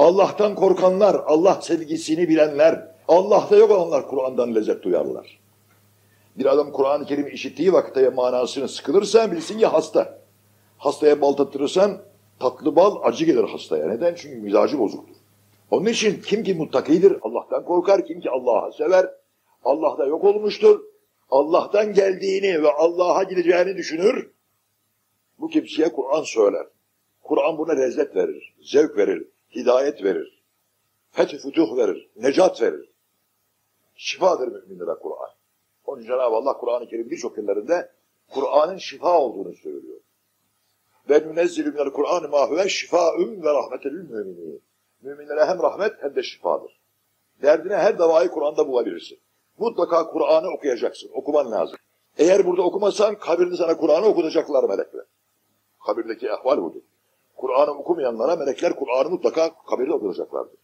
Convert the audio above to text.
Allah'tan korkanlar, Allah sevgisini bilenler, Allah'ta yok olanlar Kur'an'dan lezzet duyarlar. Bir adam Kur'an-ı Kerim işittiği vakitte manasını sıkılırsa bilsin ya hasta. Hastaya bal tattırırsan tatlı bal acı gelir hastaya. Neden? Çünkü mizacı bozuktur. Onun için kim ki muttakidir Allah'tan korkar, kim ki Allah'ı sever, Allah'ta yok olmuştur. Allah'tan geldiğini ve Allah'a gideceğini düşünür. Bu kimseye Kur'an söyler. Kur'an buna lezzet verir, zevk verir, hidayet verir, feth fütuh verir, necat verir. Şifadır müminlere Kur'an. Onun Cenab-ı Allah Kur'an-ı Kerim birçok yerlerinde Kur'an'ın şifa olduğunu söylüyor. Ve nünezzilü minel Kur'an ma huve şifaun ve rahmetelül müminin. Müminlere hem rahmet hem de şifadır. Derdine her davayı Kur'an'da bulabilirsin. Mutlaka Kur'an'ı okuyacaksın, okuman lazım. Eğer burada okumasan kabirde sana Kur'an'ı okutacaklar melekler. Kabirdeki ehval budur. Kur'an'ı okumayanlara melekler Kur'an'ı mutlaka kabirde okutacaklardır.